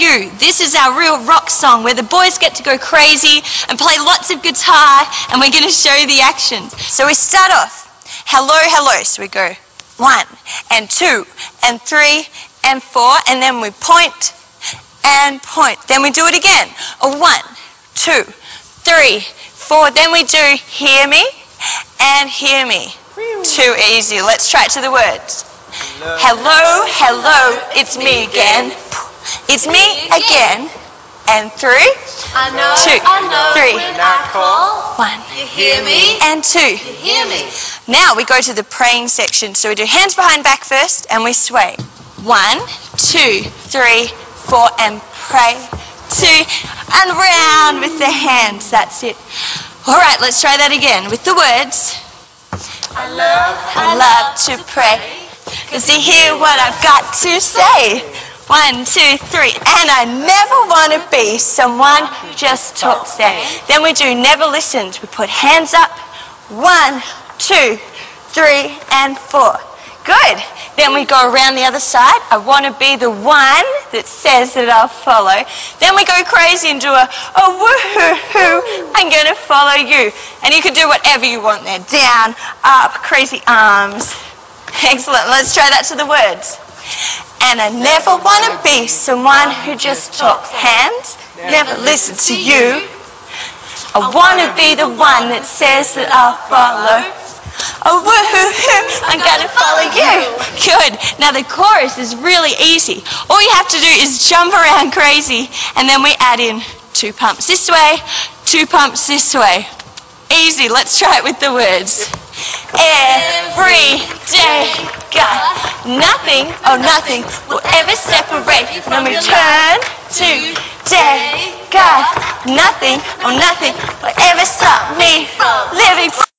You. This is our real rock song where the boys get to go crazy and play lots of guitar and we're going to show you the actions. So we start off, hello, hello. So we go one and two and three and four and then we point and point. Then we do it again. A one, two, three, four. Then we do hear me and hear me. Too easy. Let's try it to the words. Hello, hello, it's me again. It's me again. And three, I know, Two, I know three. call, one, you hear me, and two. you hear me. Now we go to the praying section. So we do hands behind back first and we sway. One, two, three, four, and pray. Two, and round with the hands. That's it. All right, let's try that again with the words. I love, I love to pray. Cause you hear what I've got to say. One, two, three. And I never want to be someone who just talks there. Then we do never listened. We put hands up. One, two, three, and four. Good. Then we go around the other side. I want to be the one that says that I'll follow. Then we go crazy and do a, a woohoo. I'm going to follow you. And you can do whatever you want there. Down, up, crazy arms. Excellent. Let's try that to the words. And I never want to be someone who just talks hands, never listen to you. I want to be the one that says that I'll follow. Oh, woohoo, I'm going to follow you. Good. Now the chorus is really easy. All you have to do is jump around crazy and then we add in two pumps this way, two pumps this way. Easy. Let's try it with the words. Every day, God, Nothing, oh nothing, will ever separate me from return to day. God, nothing, oh nothing, will ever stop me from living.